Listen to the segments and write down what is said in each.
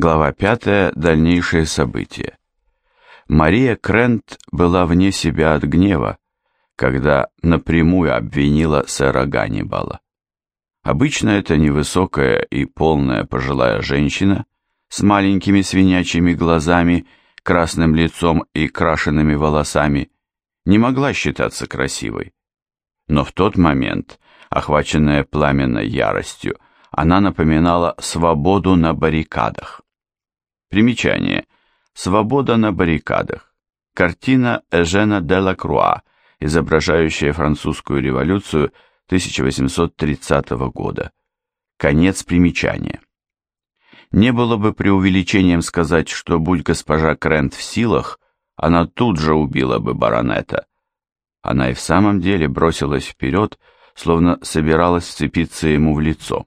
Глава 5. Дальнейшие события. Мария Крент была вне себя от гнева, когда напрямую обвинила сэра Ганнибала. Обычно это невысокая и полная пожилая женщина с маленькими свинячьими глазами, красным лицом и крашенными волосами не могла считаться красивой. Но в тот момент, охваченная пламенной яростью, она напоминала свободу на баррикадах. Примечание. Свобода на баррикадах. Картина Эжена де ла Круа, изображающая французскую революцию 1830 года. Конец примечания. Не было бы преувеличением сказать, что будь госпожа Крент в силах, она тут же убила бы баронета. Она и в самом деле бросилась вперед, словно собиралась вцепиться ему в лицо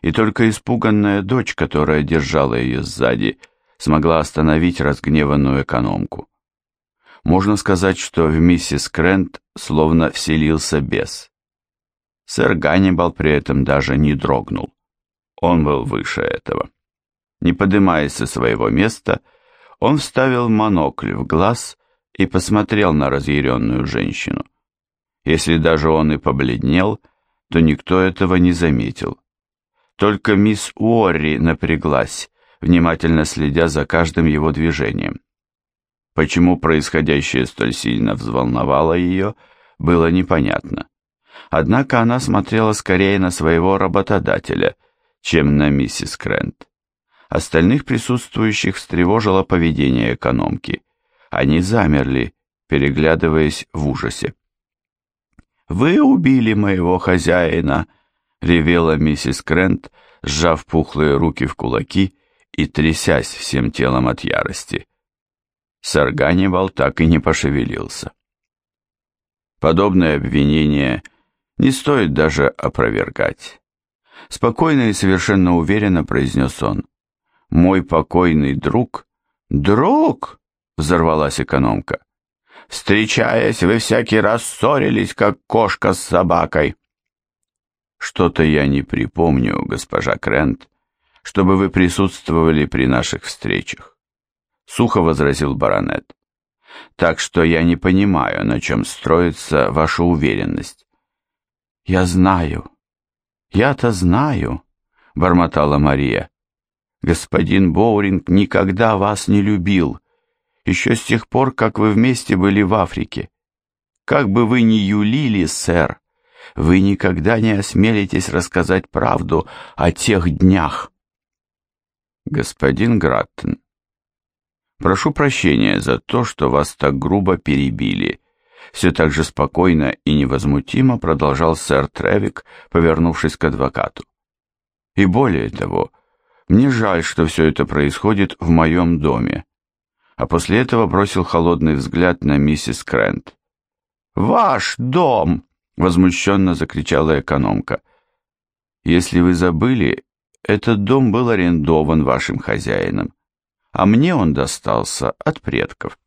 и только испуганная дочь, которая держала ее сзади, смогла остановить разгневанную экономку. Можно сказать, что в миссис Крент словно вселился бес. Сэр Ганнибал при этом даже не дрогнул. Он был выше этого. Не поднимаясь со своего места, он вставил монокль в глаз и посмотрел на разъяренную женщину. Если даже он и побледнел, то никто этого не заметил. Только мисс Уорри напряглась, внимательно следя за каждым его движением. Почему происходящее столь сильно взволновало ее, было непонятно. Однако она смотрела скорее на своего работодателя, чем на миссис Крент. Остальных присутствующих встревожило поведение экономки. Они замерли, переглядываясь в ужасе. «Вы убили моего хозяина!» Ревела миссис Крент, сжав пухлые руки в кулаки и трясясь всем телом от ярости. Сэр Ганнибал так и не пошевелился. Подобное обвинение не стоит даже опровергать. Спокойно и совершенно уверенно произнес он. «Мой покойный друг...» «Друг!» — взорвалась экономка. «Встречаясь, вы всякий раз ссорились, как кошка с собакой». Что-то я не припомню, госпожа Крент, чтобы вы присутствовали при наших встречах. Сухо возразил баронет. Так что я не понимаю, на чем строится ваша уверенность. Я знаю. Я-то знаю, бормотала Мария. Господин Боуринг никогда вас не любил, еще с тех пор, как вы вместе были в Африке. Как бы вы ни юлили, сэр, вы никогда не осмелитесь рассказать правду о тех днях. Господин Граттен, прошу прощения за то, что вас так грубо перебили. Все так же спокойно и невозмутимо продолжал сэр Тревик, повернувшись к адвокату. И более того, мне жаль, что все это происходит в моем доме. А после этого бросил холодный взгляд на миссис Крент. «Ваш дом!» Возмущенно закричала экономка. «Если вы забыли, этот дом был арендован вашим хозяином, а мне он достался от предков».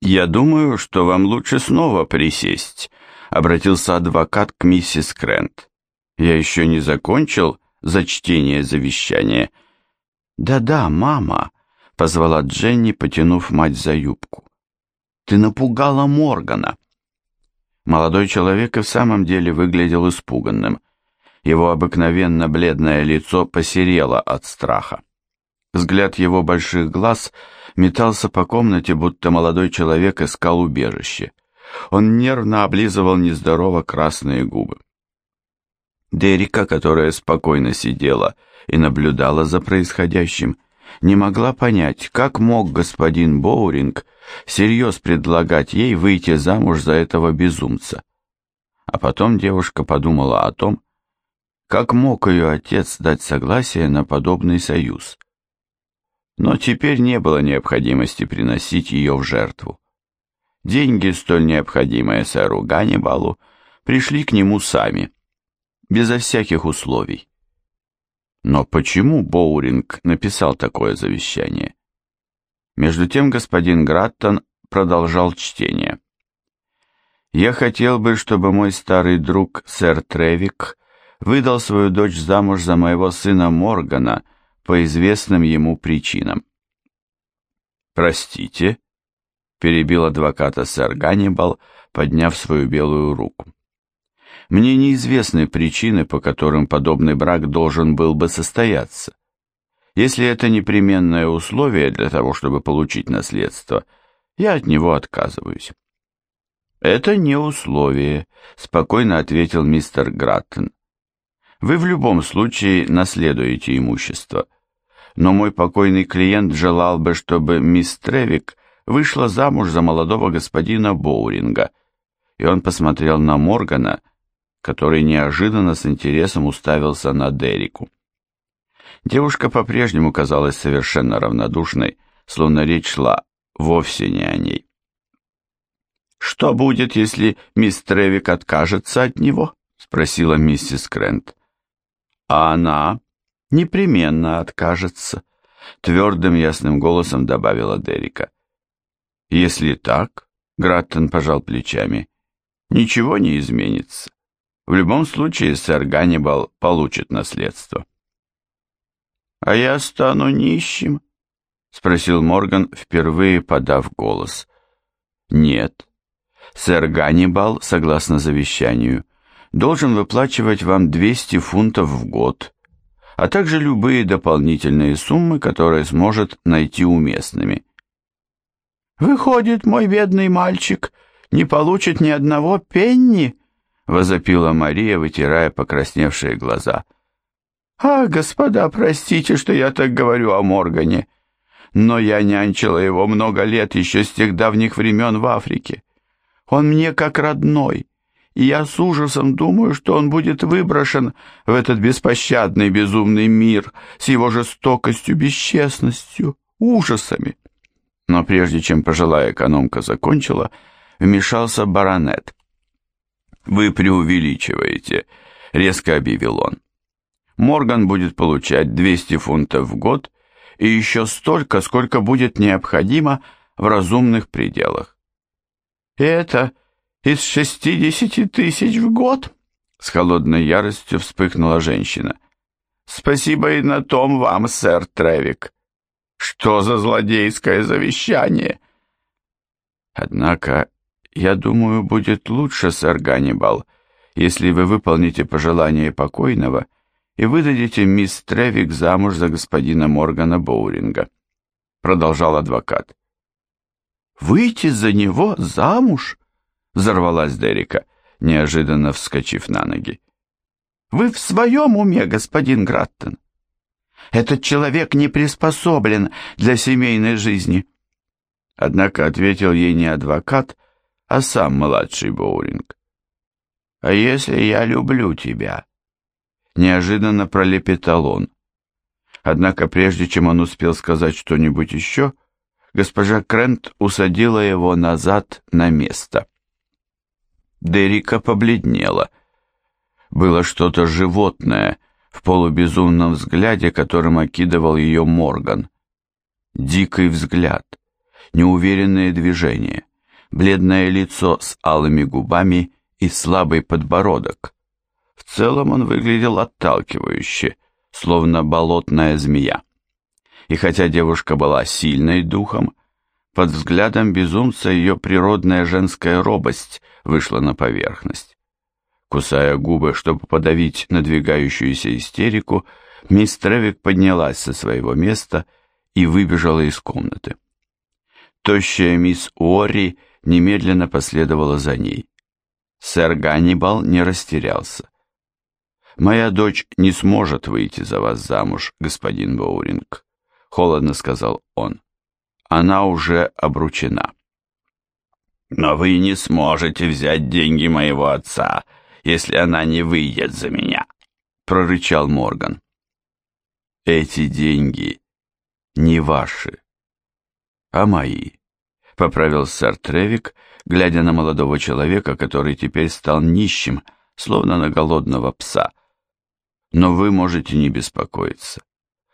«Я думаю, что вам лучше снова присесть», — обратился адвокат к миссис Крент. «Я еще не закончил зачтение завещания». «Да-да, мама», — позвала Дженни, потянув мать за юбку. «Ты напугала Моргана». Молодой человек и в самом деле выглядел испуганным. Его обыкновенно бледное лицо посерело от страха. Взгляд его больших глаз метался по комнате, будто молодой человек искал убежище. Он нервно облизывал нездорово красные губы. Дерика, которая спокойно сидела и наблюдала за происходящим, не могла понять, как мог господин Боуринг всерьез предлагать ей выйти замуж за этого безумца. А потом девушка подумала о том, как мог ее отец дать согласие на подобный союз. Но теперь не было необходимости приносить ее в жертву. Деньги, столь необходимые сэру Ганнибалу, пришли к нему сами, безо всяких условий. Но почему Боуринг написал такое завещание? Между тем господин Граттон продолжал чтение. «Я хотел бы, чтобы мой старый друг сэр Тревик выдал свою дочь замуж за моего сына Моргана по известным ему причинам. «Простите», — перебил адвоката сэр Ганнибал, подняв свою белую руку. «Мне неизвестны причины, по которым подобный брак должен был бы состояться. Если это непременное условие для того, чтобы получить наследство, я от него отказываюсь». «Это не условие», — спокойно ответил мистер Граттон. «Вы в любом случае наследуете имущество. Но мой покойный клиент желал бы, чтобы мисс Тревик вышла замуж за молодого господина Боуринга». И он посмотрел на Моргана, который неожиданно с интересом уставился на Дереку. Девушка по-прежнему казалась совершенно равнодушной, словно речь шла вовсе не о ней. «Что будет, если мисс Тревик откажется от него?» — спросила миссис Крент. «А она непременно откажется», — твердым ясным голосом добавила Дерека. «Если так», — Граттон пожал плечами, — «ничего не изменится. В любом случае сэр Ганнибал получит наследство». «А я стану нищим?» — спросил Морган, впервые подав голос. «Нет», Сэр Ганнибал, согласно завещанию, должен выплачивать вам 200 фунтов в год, а также любые дополнительные суммы, которые сможет найти уместными. «Выходит, мой бедный мальчик не получит ни одного пенни?» — возопила Мария, вытирая покрасневшие глаза. «А, господа, простите, что я так говорю о Моргане, но я нянчила его много лет еще с тех давних времен в Африке. Он мне как родной, и я с ужасом думаю, что он будет выброшен в этот беспощадный безумный мир с его жестокостью, бесчестностью, ужасами. Но прежде чем пожилая экономка закончила, вмешался баронет. «Вы преувеличиваете», — резко объявил он. «Морган будет получать 200 фунтов в год и еще столько, сколько будет необходимо в разумных пределах. «Это из шестидесяти тысяч в год?» С холодной яростью вспыхнула женщина. «Спасибо и на том вам, сэр Тревик. Что за злодейское завещание?» «Однако, я думаю, будет лучше, сэр Ганнибал, если вы выполните пожелание покойного и выдадите мисс Тревик замуж за господина Моргана Боуринга», продолжал адвокат. «Выйти за него замуж?» — взорвалась Дерека, неожиданно вскочив на ноги. «Вы в своем уме, господин Граттон? Этот человек не приспособлен для семейной жизни». Однако ответил ей не адвокат, а сам младший Боулинг. «А если я люблю тебя?» Неожиданно пролепетал он. Однако прежде чем он успел сказать что-нибудь еще, — госпожа Крент усадила его назад на место. Дерика побледнела. Было что-то животное в полубезумном взгляде, которым окидывал ее Морган. Дикий взгляд, неуверенные движения, бледное лицо с алыми губами и слабый подбородок. В целом он выглядел отталкивающе, словно болотная змея и хотя девушка была сильной духом, под взглядом безумца ее природная женская робость вышла на поверхность. Кусая губы, чтобы подавить надвигающуюся истерику, мисс Тревик поднялась со своего места и выбежала из комнаты. Тощая мисс Уорри немедленно последовала за ней. Сэр Ганнибал не растерялся. «Моя дочь не сможет выйти за вас замуж, господин Боуринг», — холодно сказал он. «Она уже обручена». «Но вы не сможете взять деньги моего отца, если она не выйдет за меня», — прорычал Морган. «Эти деньги не ваши, а мои», — поправил сэр Тревик, глядя на молодого человека, который теперь стал нищим, словно на голодного пса. «Но вы можете не беспокоиться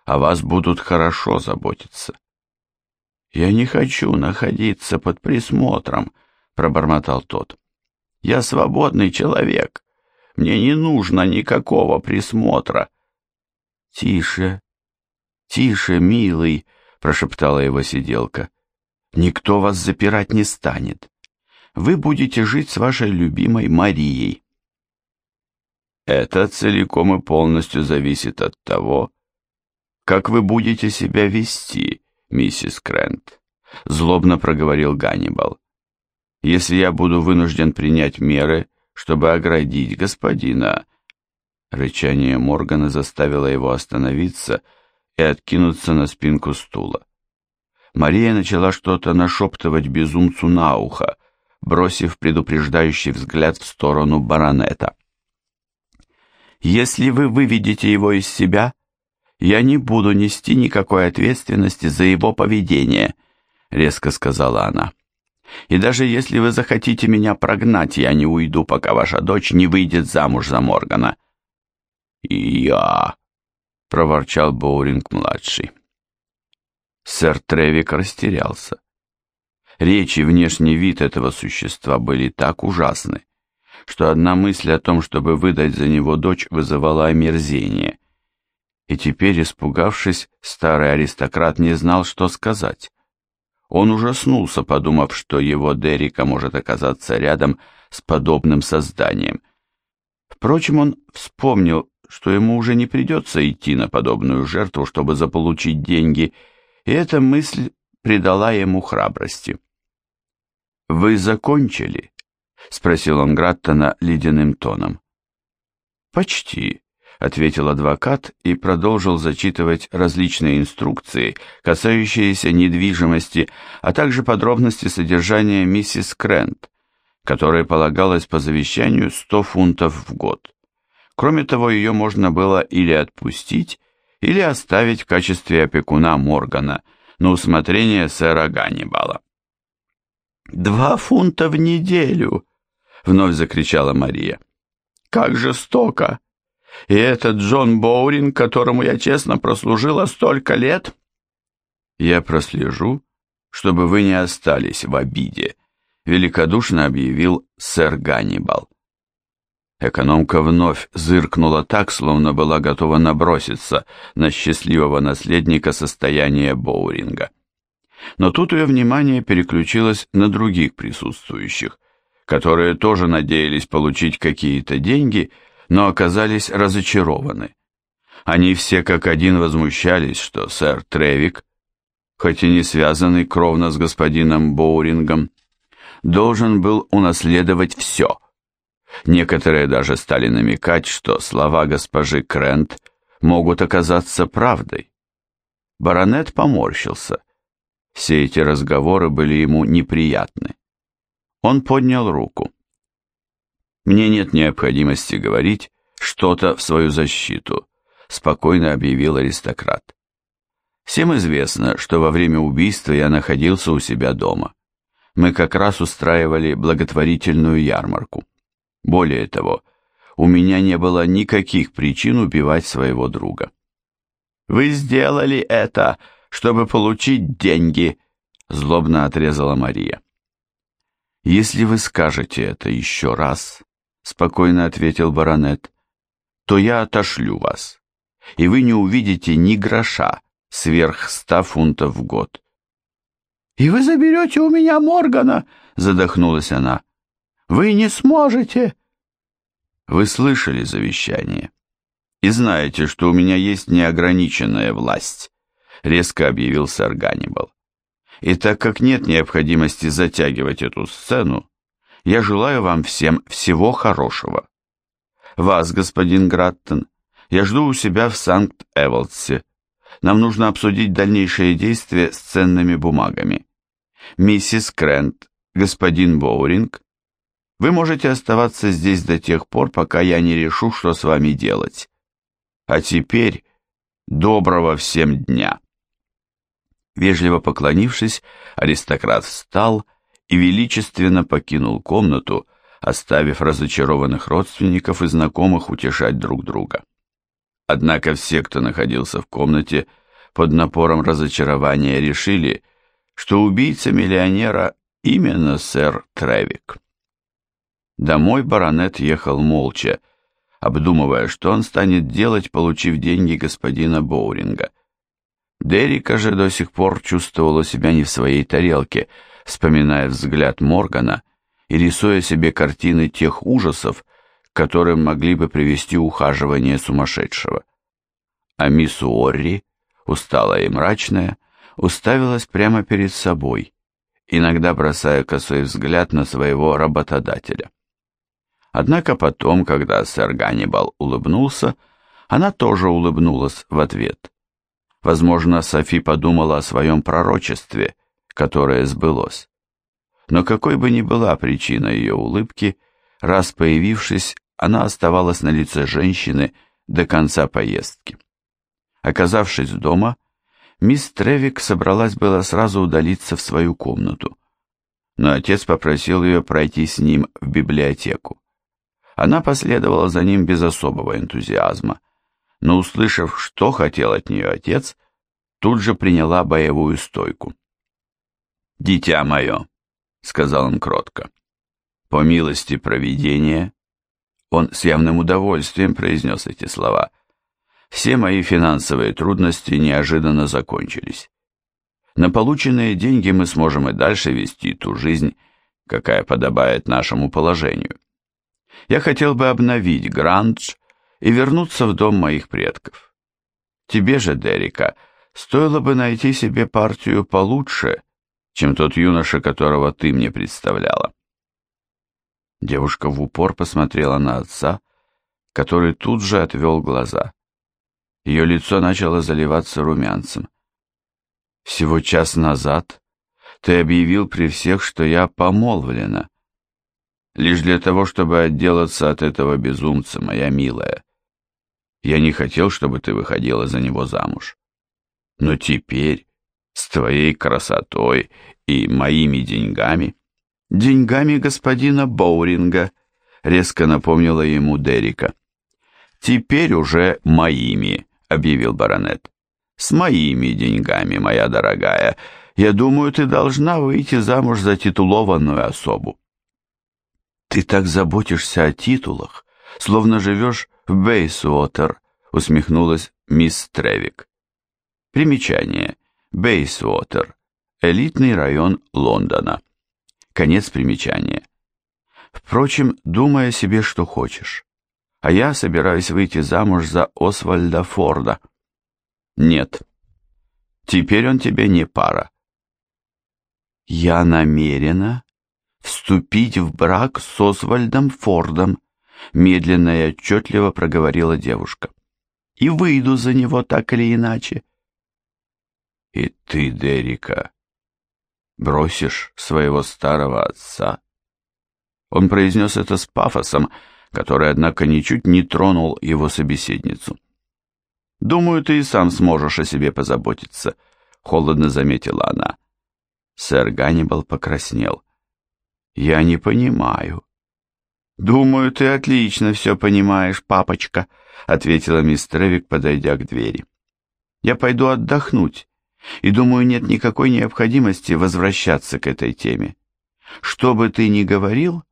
о вас будут хорошо заботиться. «Я не хочу находиться под присмотром», — пробормотал тот. «Я свободный человек. Мне не нужно никакого присмотра». «Тише, «Тише, милый!» — прошептала его сиделка. «Никто вас запирать не станет. Вы будете жить с вашей любимой Марией». Это целиком и полностью зависит от того, как вы будете себя вести, миссис Крент, злобно проговорил Ганнибал. Если я буду вынужден принять меры, чтобы оградить господина... Рычание Моргана заставило его остановиться и откинуться на спинку стула. Мария начала что-то нашептывать безумцу на ухо, бросив предупреждающий взгляд в сторону баронета. «Если вы выведете его из себя, я не буду нести никакой ответственности за его поведение», — резко сказала она. «И даже если вы захотите меня прогнать, я не уйду, пока ваша дочь не выйдет замуж за Моргана». «И я», — проворчал Боуринг-младший. Сэр Тревик растерялся. Речь и внешний вид этого существа были так ужасны, что одна мысль о том, чтобы выдать за него дочь, вызывала омерзение. И теперь, испугавшись, старый аристократ не знал, что сказать. Он ужаснулся, подумав, что его Дерека может оказаться рядом с подобным созданием. Впрочем, он вспомнил, что ему уже не придется идти на подобную жертву, чтобы заполучить деньги, и эта мысль придала ему храбрости. «Вы закончили?» — спросил он Граттона ледяным тоном. «Почти», — ответил адвокат и продолжил зачитывать различные инструкции, касающиеся недвижимости, а также подробности содержания миссис Крент, которой полагалось по завещанию 100 фунтов в год. Кроме того, ее можно было или отпустить, или оставить в качестве опекуна Моргана на усмотрение сэра Ганнибала. «Два фунта в неделю!» — вновь закричала Мария. «Как жестоко! И этот Джон Боуринг, которому я честно прослужила столько лет...» «Я прослежу, чтобы вы не остались в обиде», — великодушно объявил сэр Ганнибал. Экономка вновь зыркнула так, словно была готова наброситься на счастливого наследника состояния Боуринга. Но тут ее внимание переключилось на других присутствующих, которые тоже надеялись получить какие-то деньги, но оказались разочарованы. Они все как один возмущались, что сэр Тревик, хоть и не связанный кровно с господином Боурингом, должен был унаследовать все. Некоторые даже стали намекать, что слова госпожи Крент могут оказаться правдой. Баронет поморщился. Все эти разговоры были ему неприятны. Он поднял руку. «Мне нет необходимости говорить что-то в свою защиту», спокойно объявил аристократ. «Всем известно, что во время убийства я находился у себя дома. Мы как раз устраивали благотворительную ярмарку. Более того, у меня не было никаких причин убивать своего друга». «Вы сделали это, чтобы получить деньги», злобно отрезала Мария. «Если вы скажете это еще раз», — спокойно ответил баронет, — «то я отошлю вас, и вы не увидите ни гроша сверх ста фунтов в год». «И вы заберете у меня Моргана?» — задохнулась она. «Вы не сможете!» «Вы слышали завещание и знаете, что у меня есть неограниченная власть», — резко объявил сэр Ганнибал. И так как нет необходимости затягивать эту сцену, я желаю вам всем всего хорошего. Вас, господин Граттон, я жду у себя в Санкт-Эволдсе. Нам нужно обсудить дальнейшие действия с ценными бумагами. Миссис Крент, господин Боуринг, вы можете оставаться здесь до тех пор, пока я не решу, что с вами делать. А теперь доброго всем дня. Вежливо поклонившись, аристократ встал и величественно покинул комнату, оставив разочарованных родственников и знакомых утешать друг друга. Однако все, кто находился в комнате, под напором разочарования решили, что убийца миллионера именно сэр Тревик. Домой баронет ехал молча, обдумывая, что он станет делать, получив деньги господина Боуринга – Дерека же до сих пор чувствовала себя не в своей тарелке, вспоминая взгляд Моргана и рисуя себе картины тех ужасов, к которым могли бы привести ухаживание сумасшедшего. А мисс Уорри, усталая и мрачная, уставилась прямо перед собой, иногда бросая косой взгляд на своего работодателя. Однако потом, когда сэр Ганнибал улыбнулся, она тоже улыбнулась в ответ. Возможно, Софи подумала о своем пророчестве, которое сбылось. Но какой бы ни была причина ее улыбки, раз появившись, она оставалась на лице женщины до конца поездки. Оказавшись дома, мисс Тревик собралась было сразу удалиться в свою комнату, но отец попросил ее пройти с ним в библиотеку. Она последовала за ним без особого энтузиазма, но, услышав, что хотел от нее отец, тут же приняла боевую стойку. «Дитя мое», — сказал он кротко, — «по милости провидения», он с явным удовольствием произнес эти слова, «все мои финансовые трудности неожиданно закончились. На полученные деньги мы сможем и дальше вести ту жизнь, какая подобает нашему положению. Я хотел бы обновить Грандж и вернуться в дом моих предков. Тебе же, Дерека, стоило бы найти себе партию получше, чем тот юноша, которого ты мне представляла. Девушка в упор посмотрела на отца, который тут же отвел глаза. Ее лицо начало заливаться румянцем. «Всего час назад ты объявил при всех, что я помолвлена. Лишь для того, чтобы отделаться от этого безумца, моя милая. Я не хотел, чтобы ты выходила за него замуж. Но теперь, с твоей красотой и моими деньгами, деньгами господина Боуринга, резко напомнила ему Дерека. Теперь уже моими, объявил баронет. С моими деньгами, моя дорогая. Я думаю, ты должна выйти замуж за титулованную особу. Ты так заботишься о титулах, словно живешь в Бейсуотер, усмехнулась мисс Тревик. Примечание. Бейсуотер. Элитный район Лондона. Конец примечания. Впрочем, думай о себе, что хочешь. А я собираюсь выйти замуж за Освальда Форда. Нет. Теперь он тебе не пара. Я намерена вступить в брак с Освальдом Фордом, медленно и отчетливо проговорила девушка. И выйду за него так или иначе. И ты, Дерика, бросишь своего старого отца? Он произнес это с пафосом, который, однако, ничуть не тронул его собеседницу. «Думаю, ты и сам сможешь о себе позаботиться», — холодно заметила она. Сэр Ганнибал покраснел. «Я не понимаю». «Думаю, ты отлично все понимаешь, папочка», — ответила мисс Тревик, подойдя к двери. «Я пойду отдохнуть, и думаю, нет никакой необходимости возвращаться к этой теме. Что бы ты ни говорил,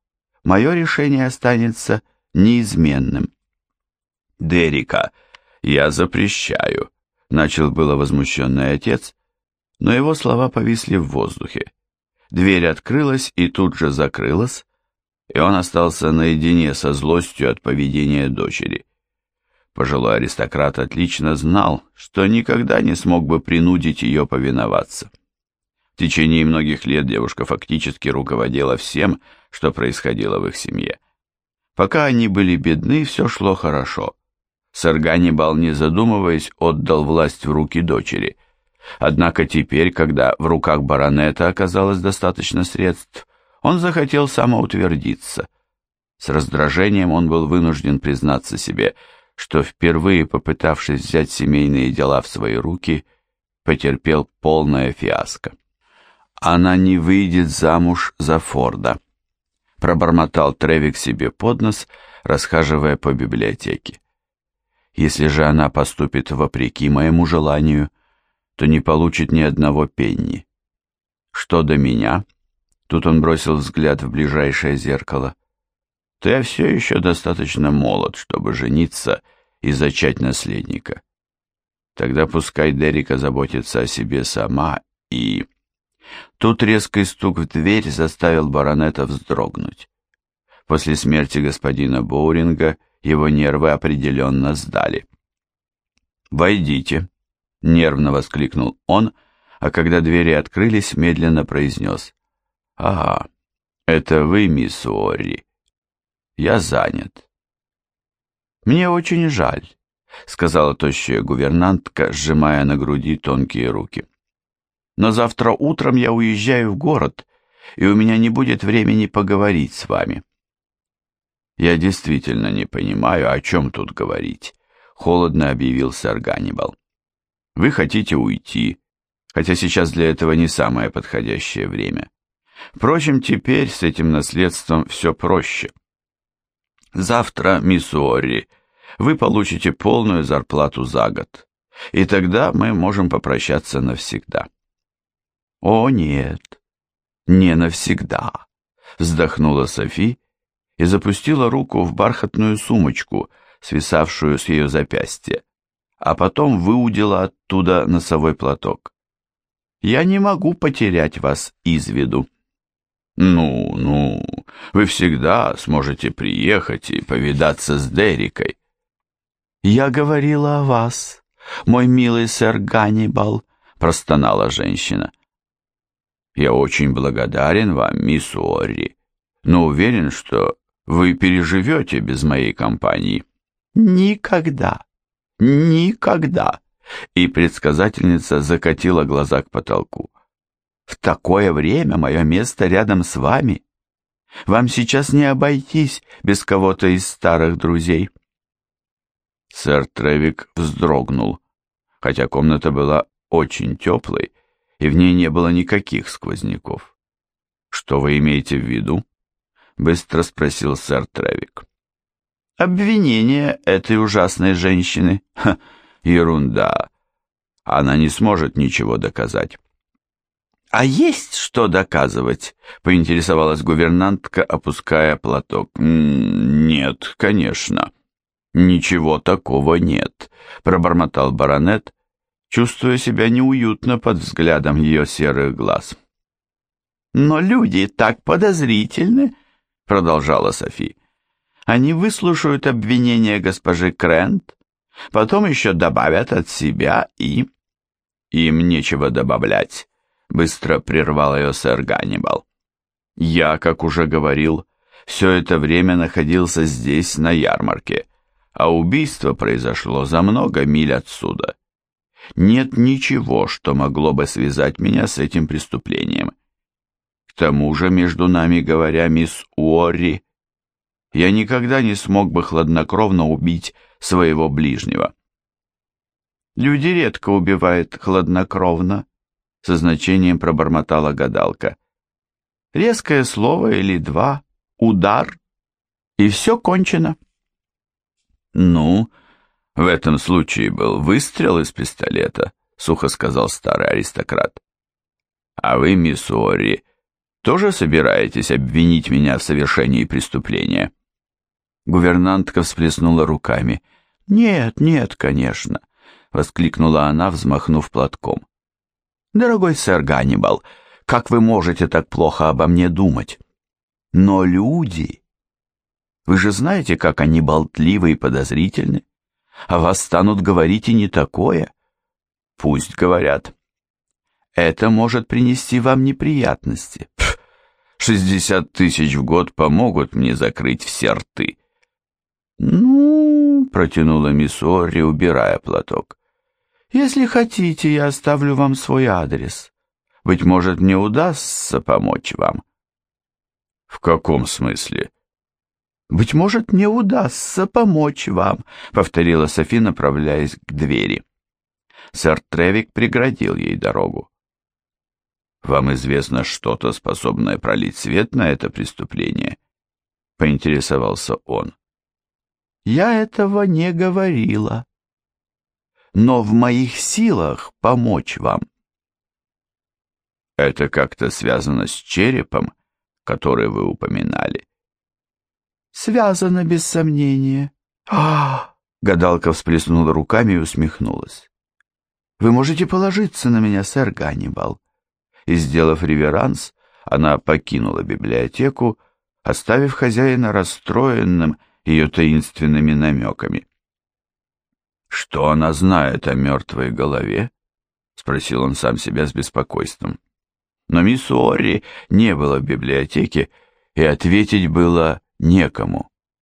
мое решение останется неизменным». «Дерека, я запрещаю», — начал было возмущенный отец, но его слова повисли в воздухе. Дверь открылась и тут же закрылась, и он остался наедине со злостью от поведения дочери. Пожилой аристократ отлично знал, что никогда не смог бы принудить ее повиноваться. В течение многих лет девушка фактически руководила всем, что происходило в их семье. Пока они были бедны, все шло хорошо. Сэр Ганнибал, не задумываясь, отдал власть в руки дочери. Однако теперь, когда в руках баронета оказалось достаточно средств, он захотел самоутвердиться. С раздражением он был вынужден признаться себе, что впервые попытавшись взять семейные дела в свои руки, потерпел полное фиаско. «Она не выйдет замуж за Форда», — пробормотал Тревик себе под нос, расхаживая по библиотеке. «Если же она поступит вопреки моему желанию, то не получит ни одного пенни. Что до меня?» Тут он бросил взгляд в ближайшее зеркало. То я все еще достаточно молод, чтобы жениться и зачать наследника. Тогда пускай Дерека заботится о себе сама и... Тут резкий стук в дверь заставил баронета вздрогнуть. После смерти господина Боуринга его нервы определенно сдали. «Войдите», — нервно воскликнул он, а когда двери открылись, медленно произнес. «Ага, это вы, мисс Уорри. Я занят». «Мне очень жаль», — сказала тощая гувернантка, сжимая на груди тонкие руки. «Но завтра утром я уезжаю в город, и у меня не будет времени поговорить с вами». «Я действительно не понимаю, о чем тут говорить», — холодно объявил сэр Ганнибал. «Вы хотите уйти, хотя сейчас для этого не самое подходящее время. Впрочем, теперь с этим наследством все проще. Завтра, мисс Уорри, вы получите полную зарплату за год, и тогда мы можем попрощаться навсегда». «О, нет, не навсегда», — вздохнула Софи и запустила руку в бархатную сумочку, свисавшую с ее запястья, а потом выудила оттуда носовой платок. «Я не могу потерять вас из виду». «Ну, ну, вы всегда сможете приехать и повидаться с Дерикой». «Я говорила о вас, мой милый сэр Ганнибал», — простонала женщина. «Я очень благодарен вам, мисс Уорри, но уверен, что вы переживете без моей компании. Никогда, никогда. И предсказательница закатила глаза к потолку. В такое время мое место рядом с вами. Вам сейчас не обойтись без кого-то из старых друзей. Сэр Тревик вздрогнул, хотя комната была очень теплой, и в ней не было никаких сквозняков. Что вы имеете в виду? быстро спросил сэр Тревик. Обвинение этой ужасной женщины. Ха, ерунда. Она не сможет ничего доказать. «А есть что доказывать?» — поинтересовалась гувернантка, опуская платок. «Нет, конечно. Ничего такого нет», — пробормотал баронет, чувствуя себя неуютно под взглядом ее серых глаз. «Но люди так подозрительны», — продолжала Софи. «Они выслушают обвинения госпожи Крент, потом еще добавят от себя и...» «Им нечего добавлять», — быстро прервал ее сэр Ганнибал. «Я, как уже говорил, все это время находился здесь, на ярмарке, а убийство произошло за много миль отсюда. Нет ничего, что могло бы связать меня с этим преступлением. К тому же, между нами говоря, мисс Уорри, я никогда не смог бы хладнокровно убить своего ближнего. Люди редко убивают хладнокровно, со значением пробормотала гадалка. Резкое слово или два, удар, и все кончено. Ну, в этом случае был выстрел из пистолета, сухо сказал старый аристократ. А вы, мисс тоже собираетесь обвинить меня в совершении преступления?» Гувернантка всплеснула руками. «Нет, нет, конечно», — воскликнула она, взмахнув платком. «Дорогой сэр Ганнибал, как вы можете так плохо обо мне думать? Но люди... Вы же знаете, как они болтливы и подозрительны. А вас станут говорить и не такое. Пусть говорят. Это может принести вам неприятности. Шестьдесят тысяч в год помогут мне закрыть все рты. «Ну, — протянула мисс Орри, убирая платок, — если хотите, я оставлю вам свой адрес. Быть может, мне удастся помочь вам». «В каком смысле?» «Быть может, мне удастся помочь вам», — повторила Софи, направляясь к двери. Сэр Тревик преградил ей дорогу. Вам известно что-то, способное пролить свет на это преступление? Поинтересовался он. Я этого не говорила. Но в моих силах помочь вам. Это как-то связано с черепом, который вы упоминали? Связано, без сомнения. А, гадалка всплеснула руками и усмехнулась. Вы можете положиться на меня, сэр Ганнибал». И, сделав реверанс, она покинула библиотеку, оставив хозяина расстроенным ее таинственными намеками. «Что она знает о мертвой голове?» — спросил он сам себя с беспокойством. Но мисс Уорри не было в библиотеке, и ответить было некому.